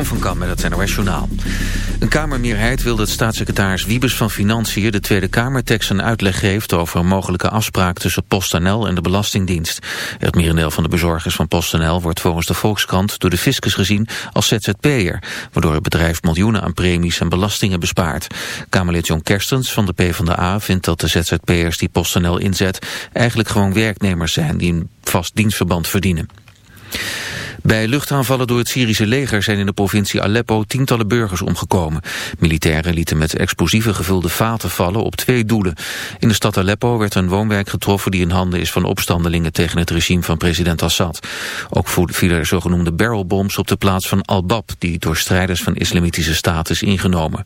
Jeroen van Kam met het NOS Journaal. Een Kamermeerheid wil dat staatssecretaris Wiebes van Financiën... de Tweede Kamertekst een uitleg geeft over een mogelijke afspraak... tussen PostNL en de Belastingdienst. Het merendeel van de bezorgers van PostNL... wordt volgens de Volkskrant door de fiscus gezien als ZZP'er... waardoor het bedrijf miljoenen aan premies en belastingen bespaart. Kamerlid John Kerstens van de PvdA vindt dat de ZZP'ers die PostNL inzet... eigenlijk gewoon werknemers zijn die een vast dienstverband verdienen. Bij luchtaanvallen door het Syrische leger zijn in de provincie Aleppo tientallen burgers omgekomen. Militairen lieten met explosieven gevulde vaten vallen op twee doelen. In de stad Aleppo werd een woonwijk getroffen die in handen is van opstandelingen tegen het regime van president Assad. Ook vielen er zogenoemde barrelbombs op de plaats van Al-Bab die door strijders van islamitische staat is ingenomen.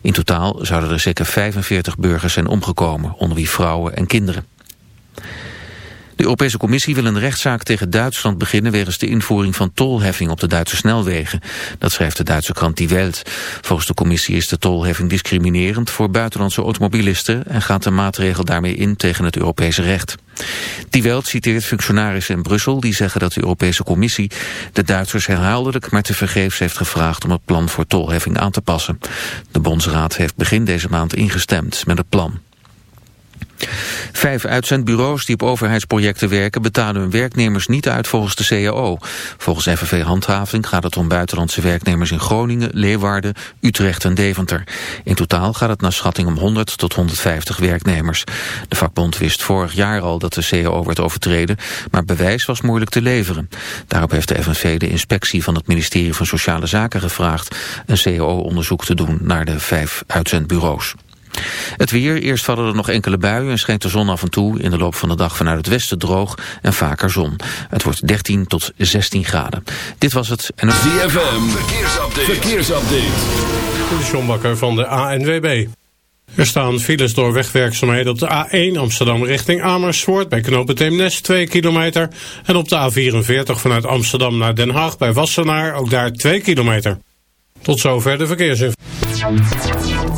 In totaal zouden er zeker 45 burgers zijn omgekomen, onder wie vrouwen en kinderen. De Europese Commissie wil een rechtszaak tegen Duitsland beginnen wegens de invoering van tolheffing op de Duitse snelwegen. Dat schrijft de Duitse krant Die Welt. Volgens de Commissie is de tolheffing discriminerend voor buitenlandse automobilisten en gaat de maatregel daarmee in tegen het Europese recht. Die Welt citeert functionarissen in Brussel die zeggen dat de Europese Commissie de Duitsers herhaaldelijk maar tevergeefs heeft gevraagd om het plan voor tolheffing aan te passen. De Bondsraad heeft begin deze maand ingestemd met het plan. Vijf uitzendbureaus die op overheidsprojecten werken betalen hun werknemers niet uit volgens de CAO. Volgens FNV Handhaving gaat het om buitenlandse werknemers in Groningen, Leeuwarden, Utrecht en Deventer. In totaal gaat het naar schatting om 100 tot 150 werknemers. De vakbond wist vorig jaar al dat de CAO werd overtreden, maar bewijs was moeilijk te leveren. Daarop heeft de FNV de inspectie van het ministerie van Sociale Zaken gevraagd een CAO-onderzoek te doen naar de vijf uitzendbureaus. Het weer, eerst vallen er nog enkele buien en schijnt de zon af en toe. In de loop van de dag vanuit het westen droog en vaker zon. Het wordt 13 tot 16 graden. Dit was het. En... ZFM, verkeersupdate. verkeersupdate. De John Bakker van de ANWB. Er staan files door wegwerkzaamheden op de A1 Amsterdam richting Amersfoort... bij knooppunt Theemnes 2 kilometer. En op de A44 vanuit Amsterdam naar Den Haag bij Wassenaar ook daar 2 kilometer. Tot zover de verkeersinformatie.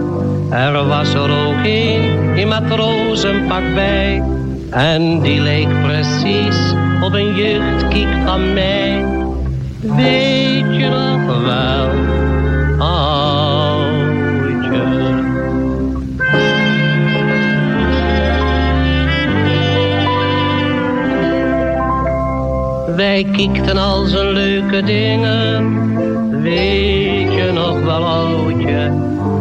Er was er ook een in matrozenpak bij. En die leek precies op een jeugdkiek van mij. Weet je nog wel, oudje. Wij kiekten al zijn leuke dingen. Weet je nog wel, oudje?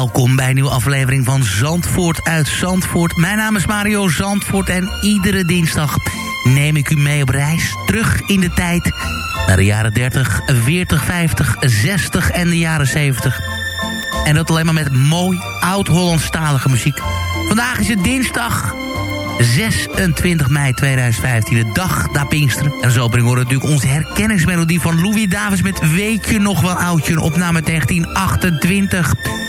welkom bij een nieuwe aflevering van Zandvoort uit Zandvoort. Mijn naam is Mario Zandvoort en iedere dinsdag neem ik u mee op reis terug in de tijd... naar de jaren 30, 40, 50, 60 en de jaren 70. En dat alleen maar met mooi oud-Hollandstalige muziek. Vandaag is het dinsdag 26 mei 2015, de dag na Pinksteren. En zo brengen we natuurlijk onze herkenningsmelodie van Louis Davis... met Weet je nog wel oudje, een opname 1928.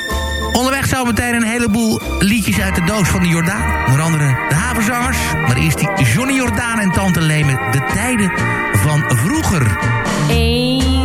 Onderweg zo meteen een heleboel liedjes uit de doos van de Jordaan. Onder andere de havenzangers. Maar eerst die Johnny Jordaan en Tante Lee met de tijden van vroeger. Even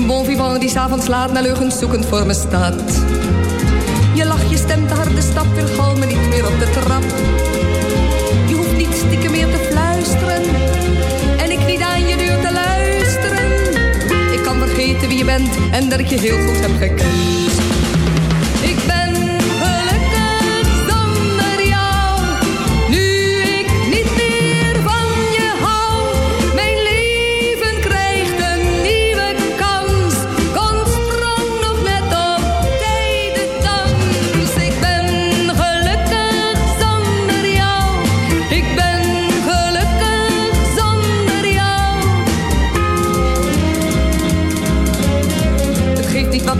Bon vivant die s'avonds laat naar leugens zoekend voor me staat. Je lach, je stemt de harde stap, weergal me niet meer op de trap. Je hoeft niet stiekem meer te fluisteren. En ik niet aan je deur te luisteren. Ik kan vergeten wie je bent en dat ik je heel goed heb gekend.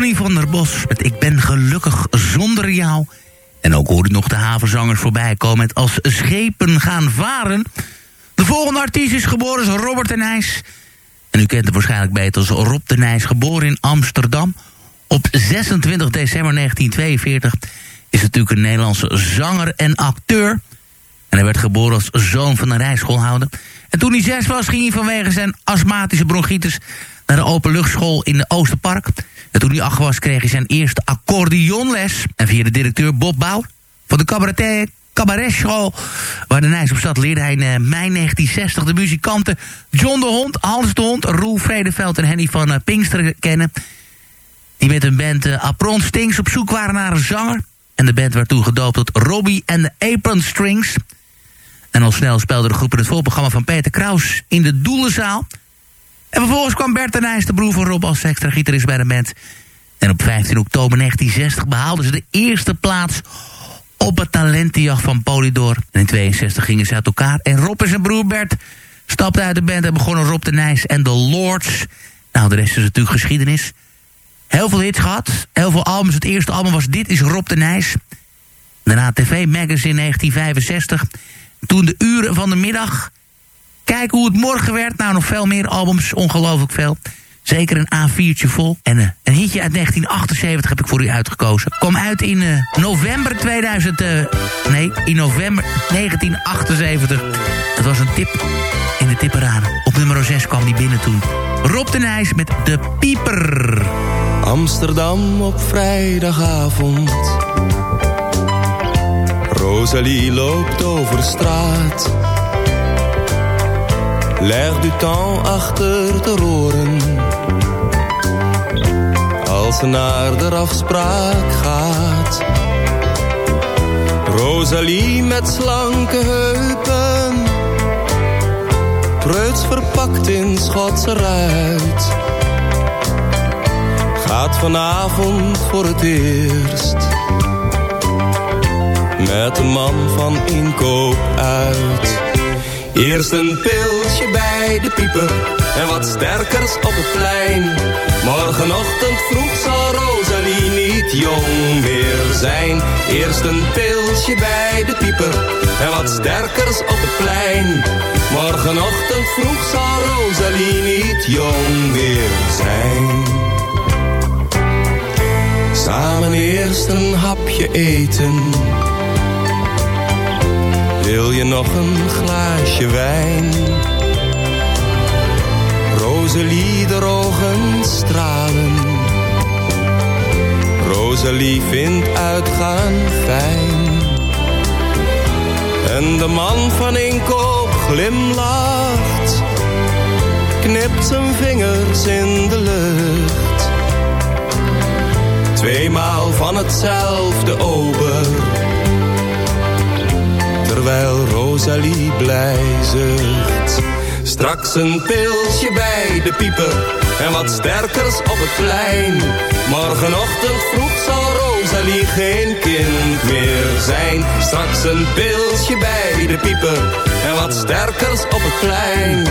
Connie van der Bos met Ik ben gelukkig zonder jou. En ook hoorde nog de havenzangers voorbij komen met Als schepen gaan varen. De volgende artiest is geboren als Robert de Nijs. En u kent hem waarschijnlijk beter als Rob de Nijs, geboren in Amsterdam. Op 26 december 1942 is natuurlijk een Nederlandse zanger en acteur. En hij werd geboren als zoon van een rijschoolhouder. En toen hij zes was, ging hij vanwege zijn astmatische bronchitis... naar de openluchtschool in de Oosterpark. En toen hij acht was, kreeg hij zijn eerste accordeonles. En via de directeur Bob Bouw van de cabaret, cabaretschool... waar de Nijs op zat, leerde hij in eh, mei 1960 de muzikanten... John de Hond, Hans de Hond, Roel Vredeveld en Henny van eh, Pinkster kennen... die met een band uh, Apron Stings op zoek waren naar een zanger... En de band werd toen gedoopt tot Robbie and the Apron Strings. En al snel speelde de groep in het voorprogramma van Peter Kraus in de Doelenzaal. En vervolgens kwam Bert de Nijs, de broer van Rob, als extra gitarist bij de band. En op 15 oktober 1960 behaalden ze de eerste plaats op het talentenjacht van Polydor. En in 62 gingen ze uit elkaar. En Rob en zijn broer Bert stapten uit de band en begonnen Rob de Nijs en de Lords. Nou, de rest is natuurlijk geschiedenis. Heel veel hits gehad. Heel veel albums. Het eerste album was Dit is Rob de Nijs. Daarna TV Magazine 1965. Toen de uren van de middag. Kijk hoe het morgen werd. Nou, nog veel meer albums. Ongelooflijk veel. Zeker een A4'tje vol. En uh, een hitje uit 1978 heb ik voor u uitgekozen. Kom uit in uh, november 2000... Uh, nee, in november 1978. Dat was een tip in de tipperaden. Op nummer 6 kwam die binnen toen. Rob de Nijs met De Pieper. Amsterdam op vrijdagavond. Rosalie loopt over straat. Leg du temps achter de oren. Als ze naar de afspraak gaat. Rosalie met slanke heupen. Preuts verpakt in Schotse ruit. Gaat vanavond voor het eerst. Met een man van inkoop uit. Eerst een pilsje bij de pieper en wat sterkers op het plein. Morgenochtend vroeg zal Rosalie niet jong meer zijn. Eerst een pilsje bij de pieper en wat sterkers op het plein. Morgenochtend vroeg zal Rosalie niet jong meer zijn. Samen eerst een hapje eten? Wil je nog een glaasje wijn? Rosalie, de ogen stralen. Rosalie vindt uitgaan fijn. En de man van inkoop glimlacht. Knipt zijn vingers in de lucht. Tweemaal van hetzelfde ober. Terwijl Rosalie blij zucht. Straks een pilsje bij de pieper en wat sterkers op het plein. Morgenochtend vroeg zal Rosalie geen kind meer zijn. Straks een pilsje bij de pieper en wat sterkers op het plein.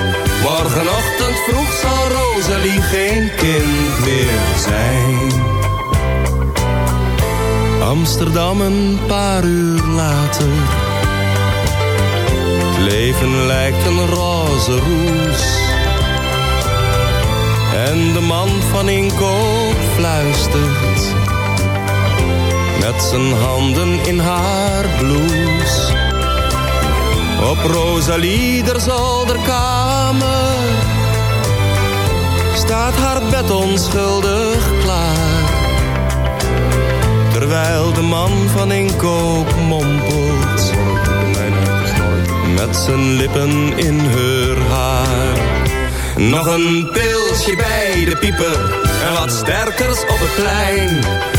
Morgenochtend vroeg zal Rosalie geen kind meer zijn. Amsterdam een paar uur later leven lijkt een roze roes. En de man van inkoop fluistert. Met zijn handen in haar blouse. Op Rosalie der zolderkamer. Staat haar bed onschuldig klaar. Terwijl de man van inkoop mompelt zijn lippen in haar haar. Nog een pilsje bij de pieper en wat sterkers op het plein.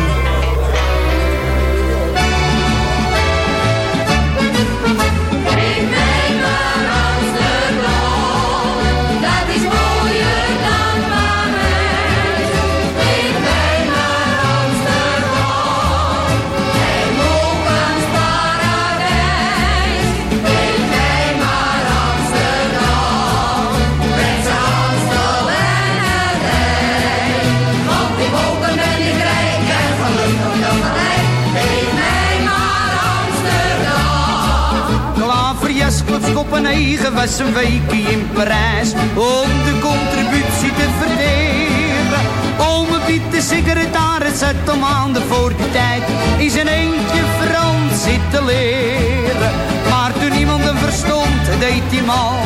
Kopenhagen was een weekje in Parijs om de contributie te verdelen. Ome Piet, de secretaris, zat om maanden voor die tijd in zijn eentje Frans zitten leren. Maar toen niemand hem verstond, deed hij mal.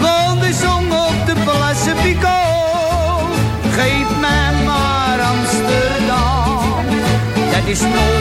Want hij zong op de Place Picot. Geef mij maar Amsterdam, dat is mooier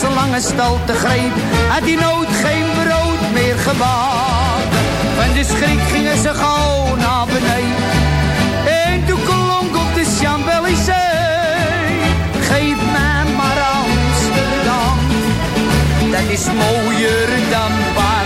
zo lange te greep, had hij nooit geen brood meer gebakken. Van de schrik gingen ze gauw naar beneden. En toen klonk op de Champs-Élysées. Geef mij maar Amsterdam, dat is mooier dan Parijs.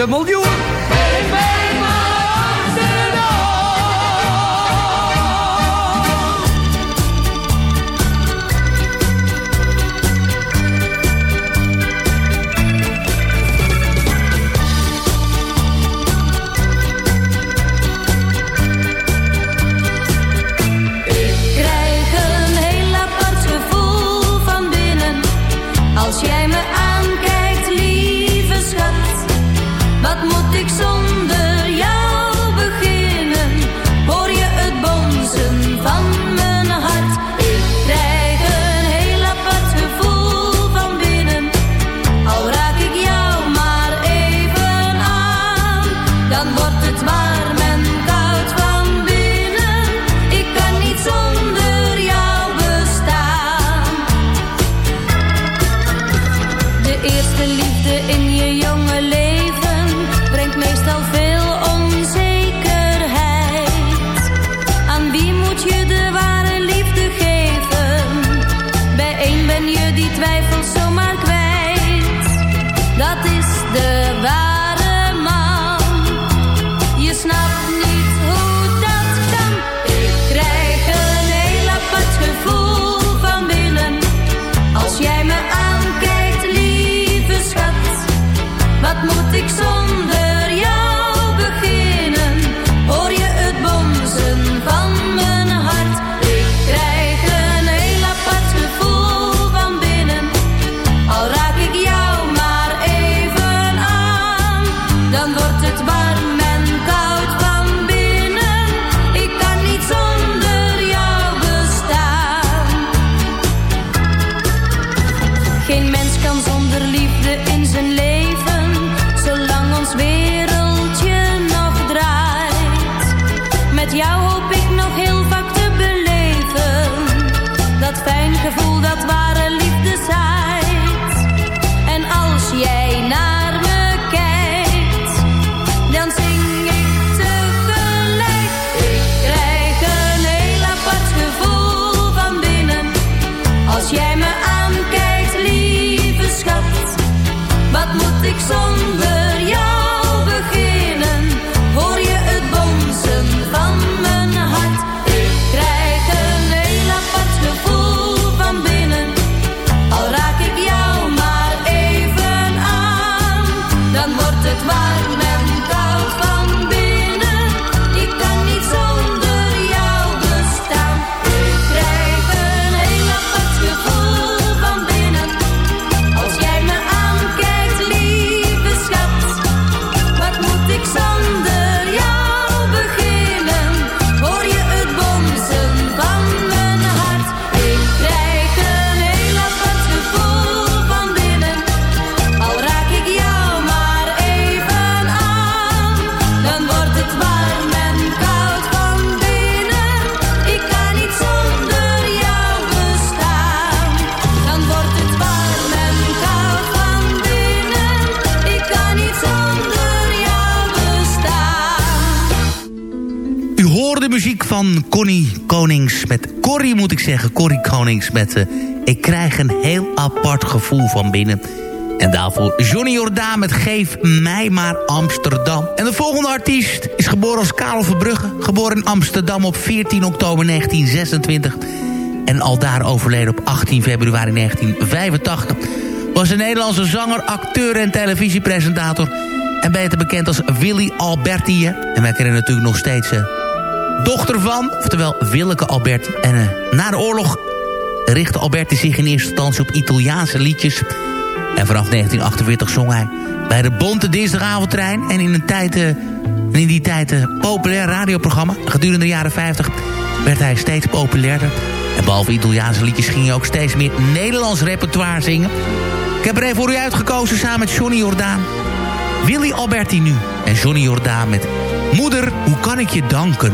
de mon moet ik zeggen, Corrie Konings met... Uh, ik krijg een heel apart gevoel van binnen. En daarvoor Johnny Jordaan met Geef mij maar Amsterdam. En de volgende artiest is geboren als Karel Verbrugge. Geboren in Amsterdam op 14 oktober 1926. En al daar overleden op 18 februari 1985. Was een Nederlandse zanger, acteur en televisiepresentator. En beter bekend als Willy Albertië. En wij kennen natuurlijk nog steeds... Uh, dochter van, oftewel Willeke Albert. En eh, na de oorlog richtte Alberti zich in eerste instantie op Italiaanse liedjes. En vanaf 1948 zong hij bij de Bonte Dinsdagavondtrein. En in, een tijd, eh, in die tijd een populair radioprogramma. Gedurende de jaren 50 werd hij steeds populairder. En behalve Italiaanse liedjes ging hij ook steeds meer Nederlands repertoire zingen. Ik heb er even voor u uitgekozen samen met Johnny Jordaan. Willy Alberti nu en Johnny Jordaan met Moeder, hoe kan ik je danken?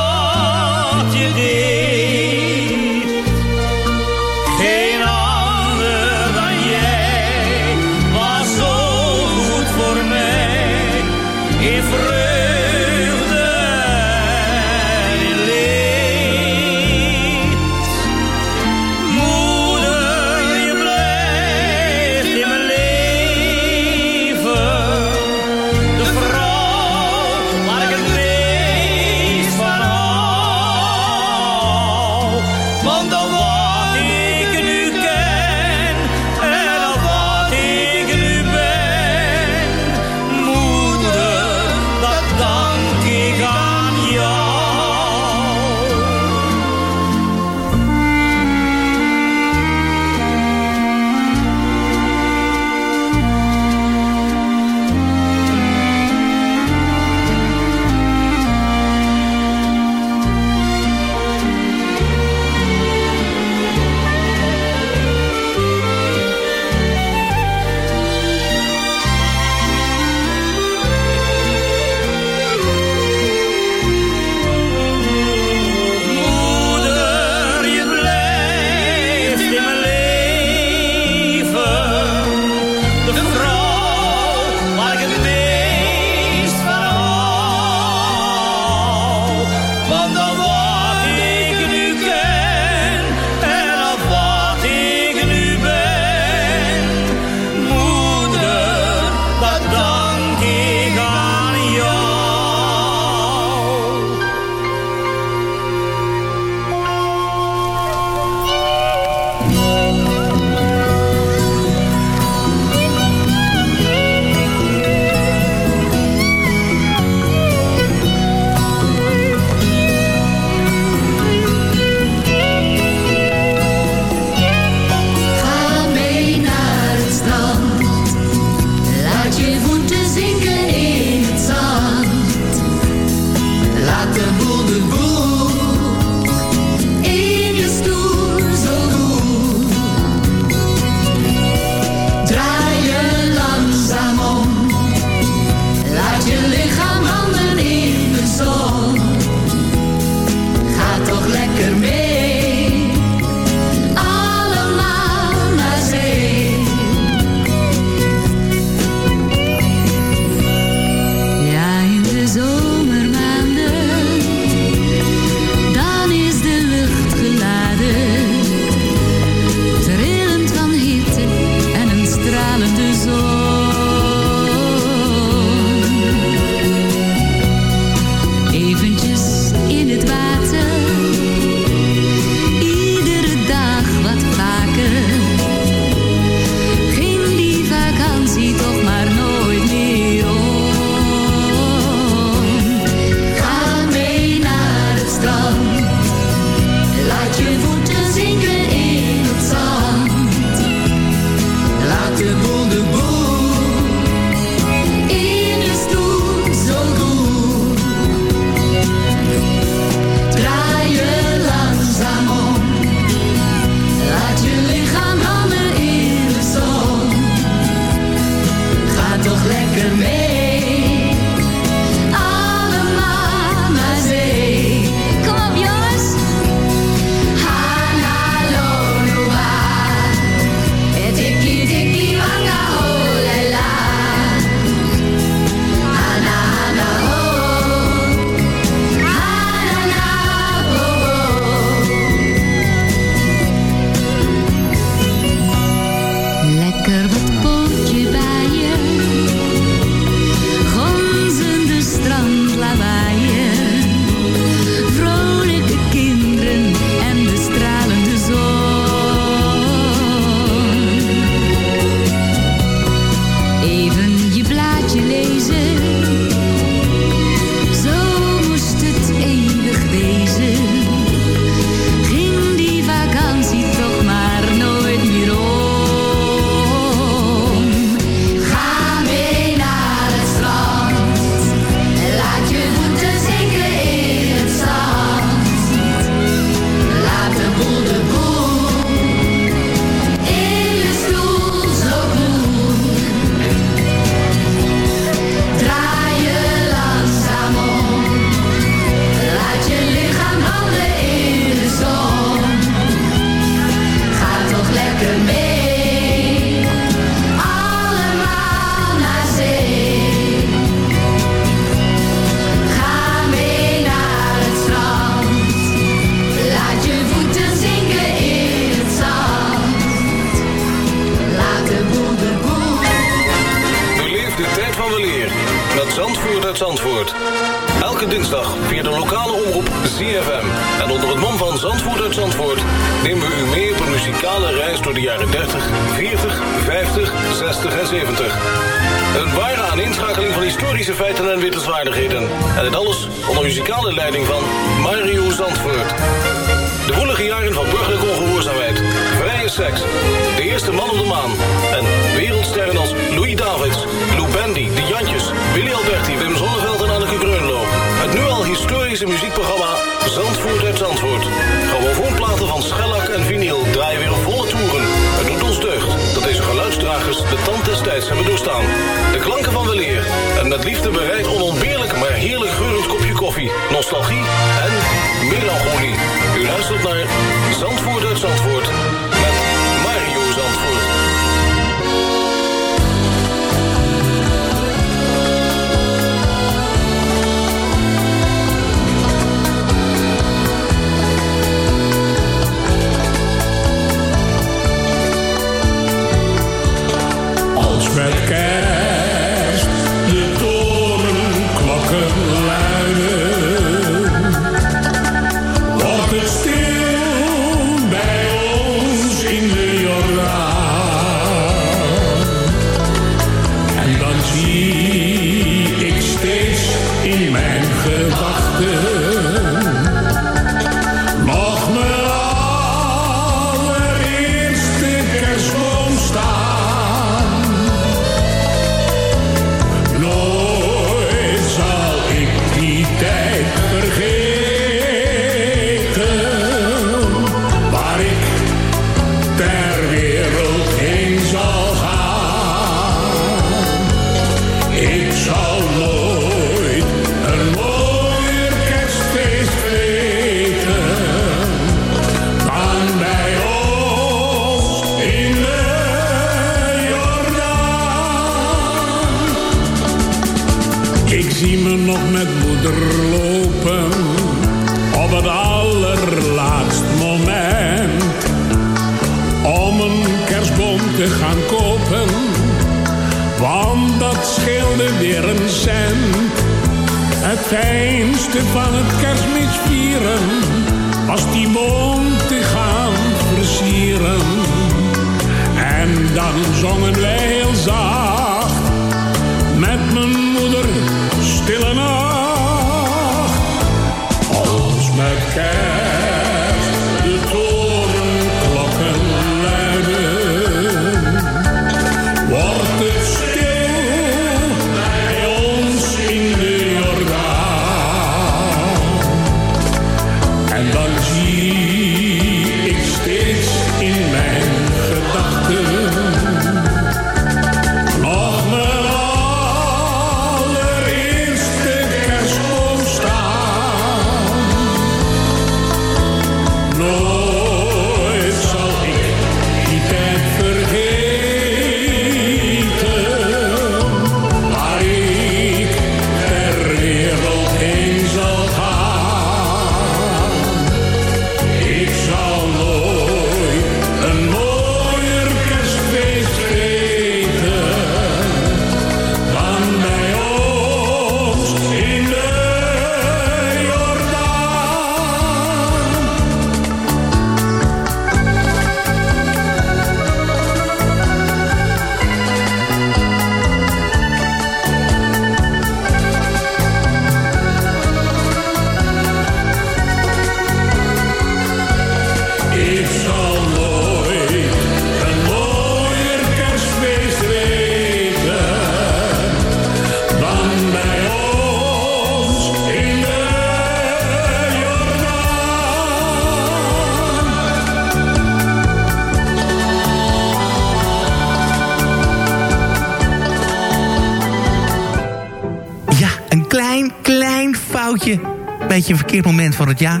beetje een verkeerd moment van het jaar.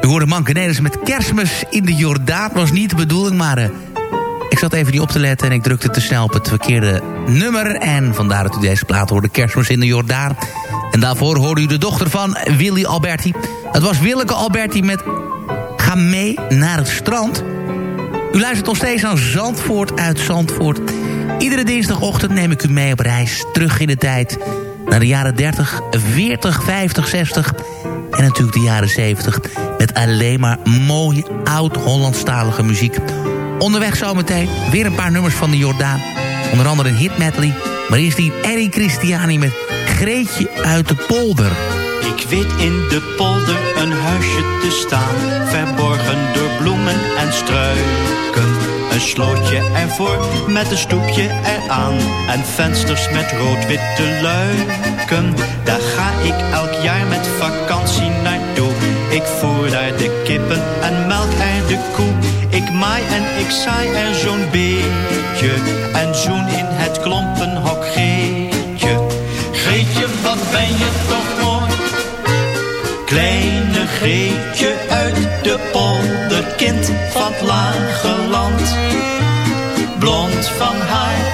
We hoorden Mankenelis met kerstmis in de Jordaan. was niet de bedoeling, maar eh, ik zat even niet op te letten... en ik drukte te snel op het verkeerde nummer. En vandaar dat u deze plaat hoorde, kerstmis in de Jordaan. En daarvoor hoorde u de dochter van Willy Alberti. Het was Willeke Alberti met Ga mee naar het strand. U luistert nog steeds aan Zandvoort uit Zandvoort. Iedere dinsdagochtend neem ik u mee op reis terug in de tijd... naar de jaren 30, 40, 50, 60 en natuurlijk de jaren 70... met alleen maar mooie oud-Hollandstalige muziek. Onderweg zometeen weer een paar nummers van de Jordaan. Onder andere een hit medley. Maar eerst die Eddie Christiani met Greetje uit de polder. Ik weet in de polder een huisje te staan, verborgen door bloemen en struiken. Een slootje ervoor met een stoepje eraan en vensters met rood-witte luiken. Daar ga ik elk jaar met vakantie naartoe. Ik voer daar de kippen en melk er de koe. Ik maai en ik saai er zo'n beetje en zoen in het klompenhok Geetje. Geetje, wat ben je toch mooi? Kleine Greetje uit de polder, kind van het lage land. Blond van haar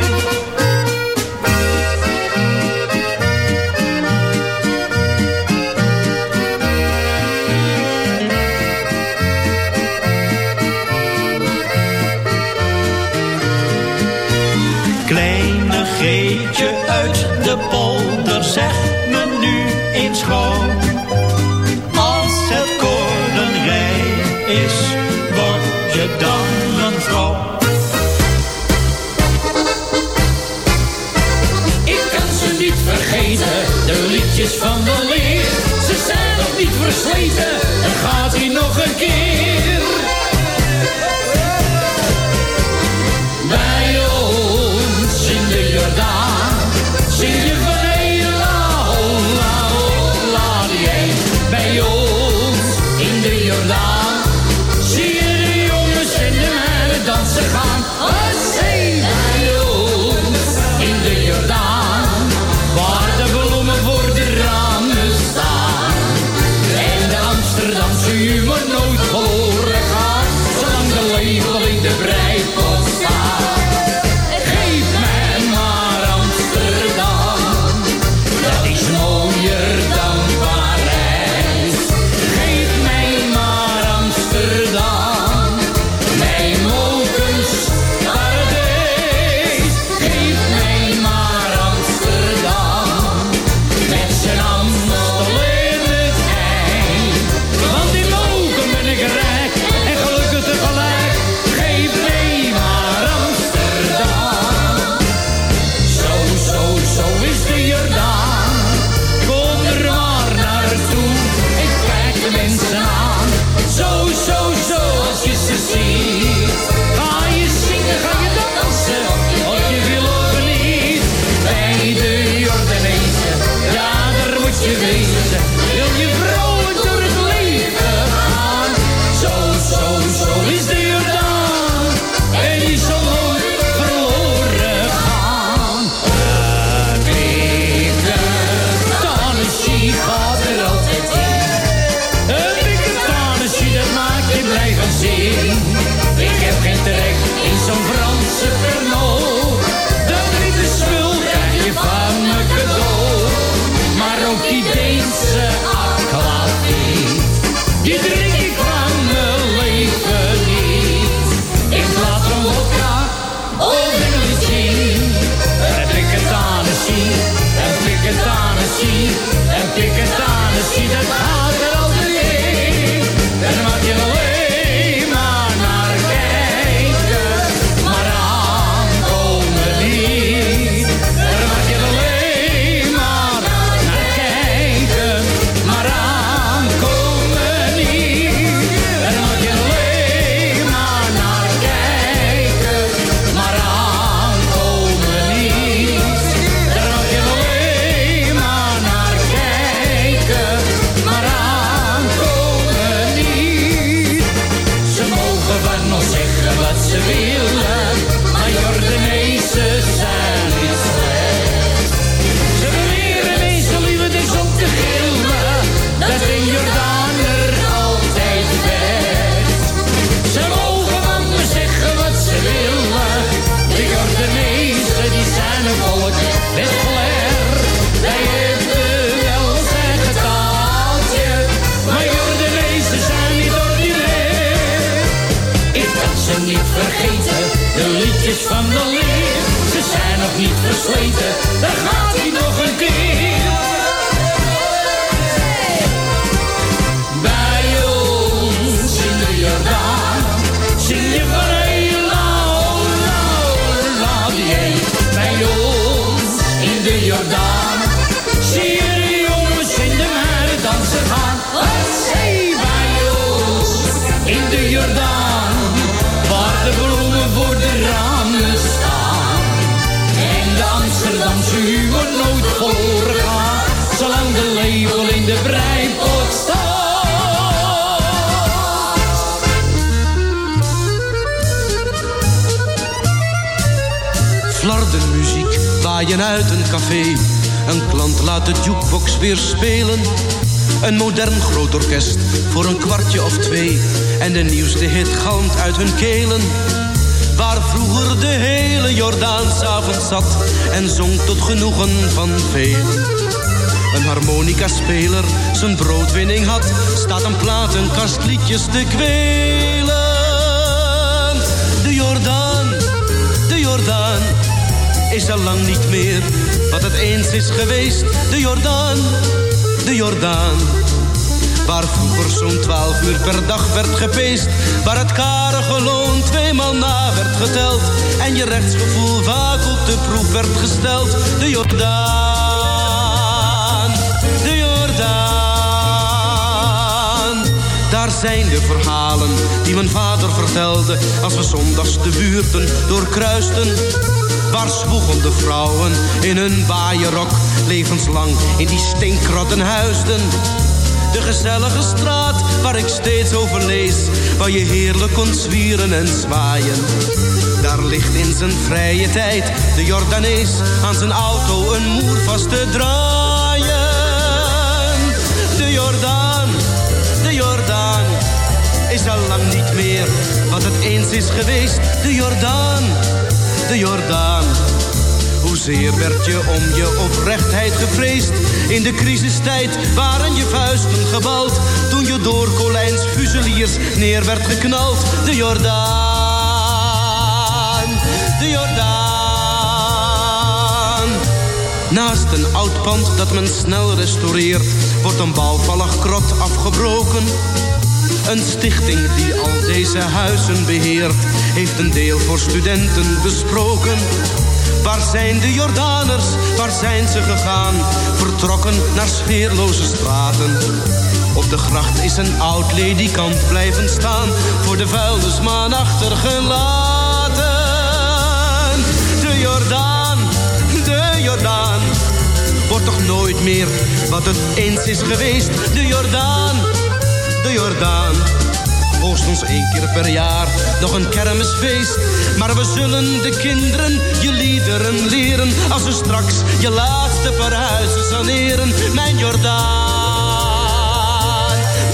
Deense versleten, uit een café. Een klant laat de jukebox weer spelen. Een modern groot orkest voor een kwartje of twee. En de nieuwste hit galmt uit hun kelen. Waar vroeger de hele Jordaan s'avonds zat. En zong tot genoegen van velen. Een harmonica-speler zijn broodwinning had. Staat een platenkast liedjes te kwelen. De Jordaan is al lang niet meer wat het eens is geweest. De Jordaan, de Jordaan. Waar vroeger zo'n twaalf uur per dag werd gepeest. Waar het karige loon tweemaal na werd geteld. En je rechtsgevoel vaak op de proef werd gesteld. De Jordaan, Daar zijn de verhalen die mijn vader vertelde. Als we zondags de buurten doorkruisten. Waar zwoegende vrouwen in hun waaierok levenslang in die stinkrotten huisden. De gezellige straat waar ik steeds over lees, waar je heerlijk kon zwieren en zwaaien. Daar ligt in zijn vrije tijd de Jordanees aan zijn auto een moer vast te draaien. De Jordaan, meer wat het eens is geweest. De Jordaan, de Jordaan. Hoezeer werd je om je oprechtheid gevreesd in de crisistijd waren je vuisten gebald toen je door Colijns fuseliers neer werd geknald. De Jordaan, de Jordaan. Naast een oud pand dat men snel restaureert, wordt een bouwvallig krot afgebroken. Een stichting die al deze huizen beheert, heeft een deel voor studenten besproken. Waar zijn de Jordaners, waar zijn ze gegaan? Vertrokken naar sfeerloze straten. Op de gracht is een oud ledikant blijven staan, voor de vuilnismaan achtergelaten. De Jordaan, de Jordaan, wordt toch nooit meer wat het eens is geweest. De Jordaan, de Jordaan. Hoogstens één keer per jaar nog een kermisfeest. Maar we zullen de kinderen je liederen leren. Als we straks je laatste verhuizen saneren. Mijn Jordaan,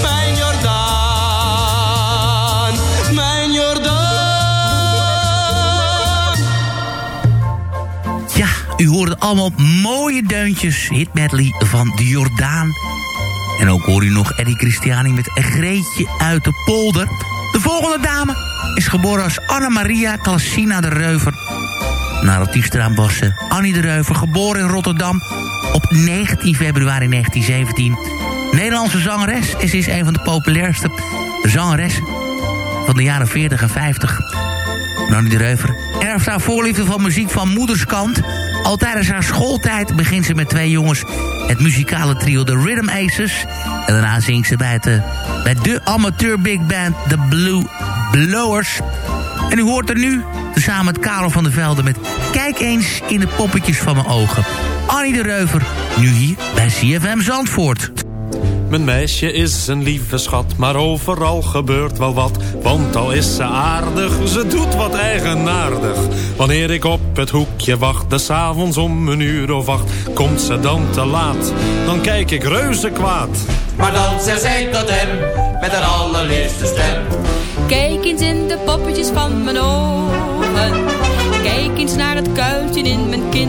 mijn Jordaan, mijn Jordaan. Ja, u hoorde allemaal mooie deuntjes. Hit medley van de Jordaan. En ook hoor u nog Eddie Christiani met Greetje uit de polder. De volgende dame is geboren als Anna-Maria de Reuver. Naar artiestnaam was Annie de Reuver, geboren in Rotterdam op 19 februari 1917. Nederlandse zangeres en is een van de populairste zangeressen van de jaren 40 en 50. Annie de Reuver erft haar voorliefde van muziek van moederskant. Al tijdens haar schooltijd begint ze met twee jongens het muzikale trio The Rhythm Aces. En daarna zingt ze bij, het, eh, bij de amateur big band The Blue Blowers. En u hoort er nu, samen met Karel van der Velde... met Kijk eens in de poppetjes van mijn ogen. Annie de Reuver, nu hier bij CFM Zandvoort. Mijn meisje is een lieve schat, maar overal gebeurt wel wat. Want al is ze aardig, ze doet wat eigenaardig. Wanneer ik op het hoekje wacht, des avonds om een uur of acht... komt ze dan te laat, dan kijk ik reuze kwaad. Maar dan zei zij tot hem, met haar allerliefste stem. Kijk eens in de poppetjes van mijn ogen. Kijk eens naar het kuiltje in mijn kin.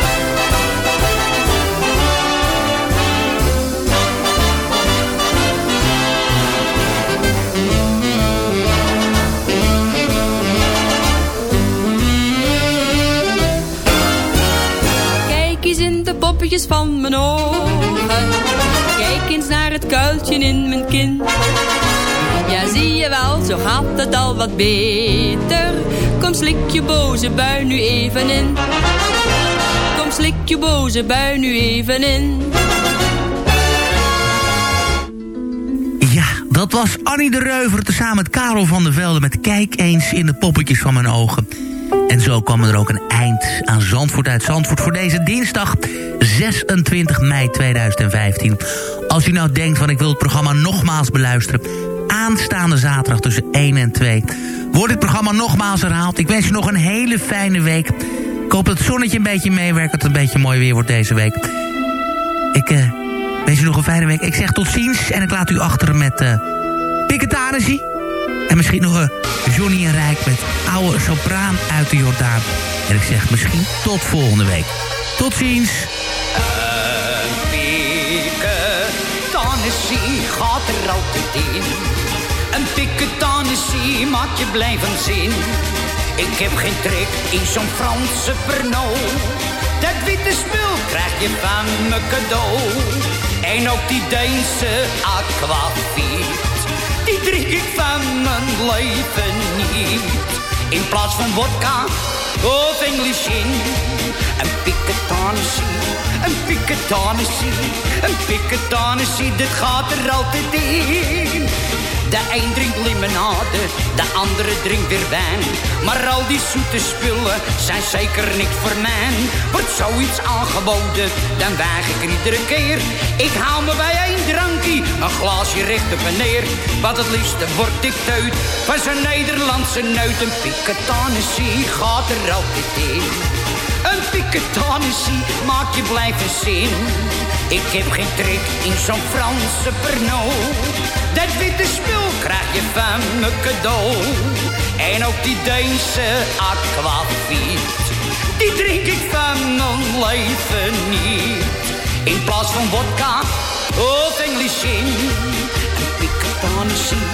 Van mijn ogen. Kijk eens naar het kuiltje in mijn kin. Ja, zie je wel, zo gaat het al wat beter. Kom, slik je boze bui nu even in. Kom, slik je boze bui nu even in. Ja, dat was Annie de Reuver tezamen met Karel van der Velde... met Kijk eens in de poppetjes van mijn ogen. En zo kwam er ook een eind aan Zandvoort uit Zandvoort... voor deze dinsdag 26 mei 2015. Als u nou denkt van ik wil het programma nogmaals beluisteren... aanstaande zaterdag tussen 1 en 2... wordt het programma nogmaals herhaald. Ik wens u nog een hele fijne week. Ik hoop dat het zonnetje een beetje meewerkt... dat het een beetje mooi weer wordt deze week. Ik eh, wens u nog een fijne week. Ik zeg tot ziens en ik laat u achter met eh Piketanissie. En misschien nog een Johnny en Rijk met oude sopraan uit de Jordaan. En ik zeg misschien tot volgende week. Tot ziens. Een piketanissie gaat er altijd in. Een piketanissie maakt je blijven zin. Ik heb geen trek in zo'n Franse perno. Dat witte spul krijg je van me cadeau. En ook die Deense aquavit. Die drink ik van mijn leven niet. In plaats van vodka of English gin. Een piketanissie, een piketanissie, een piketanissie, dit gaat er altijd in. De een drinkt limonade, de andere drinkt weer wijn. Maar al die zoete spullen zijn zeker niks voor mij. Wordt zoiets aangeboden, dan weig ik er iedere keer. Ik hou me bij één drankje, een glaasje recht op en neer. Wat het liefste word ik teut van zo'n Nederlandse neut. Een piketanissie gaat er altijd in. Piketanissie maakt je blijven zin. Ik heb geen trek in zo'n Franse Pernod. Dat witte spul krijg je van me cadeau. En ook die Deense aquavit. Die drink ik van mijn leven niet. In plaats van vodka of English gin. Een piketanissie,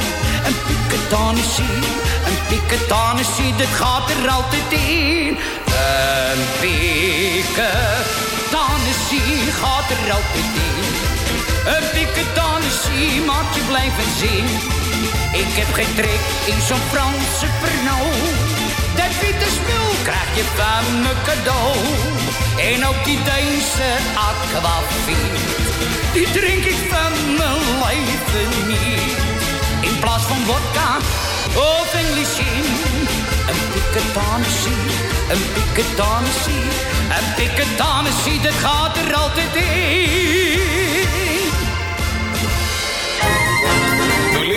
een piketanissie, een piketanissie. Dat gaat er altijd in. Een piketanissie gaat er altijd in. Een piketanissie maakt je blijven zin. Ik heb geen trek in zo'n Franse Pernod. Dat witte spul krijg je van me cadeau. En ook die Deense aquavit. Die drink ik van mijn leven niet. In plaats van vodka of English gin. Een piketanissie, een piketanissie, een piketanissie, dat gaat er altijd in.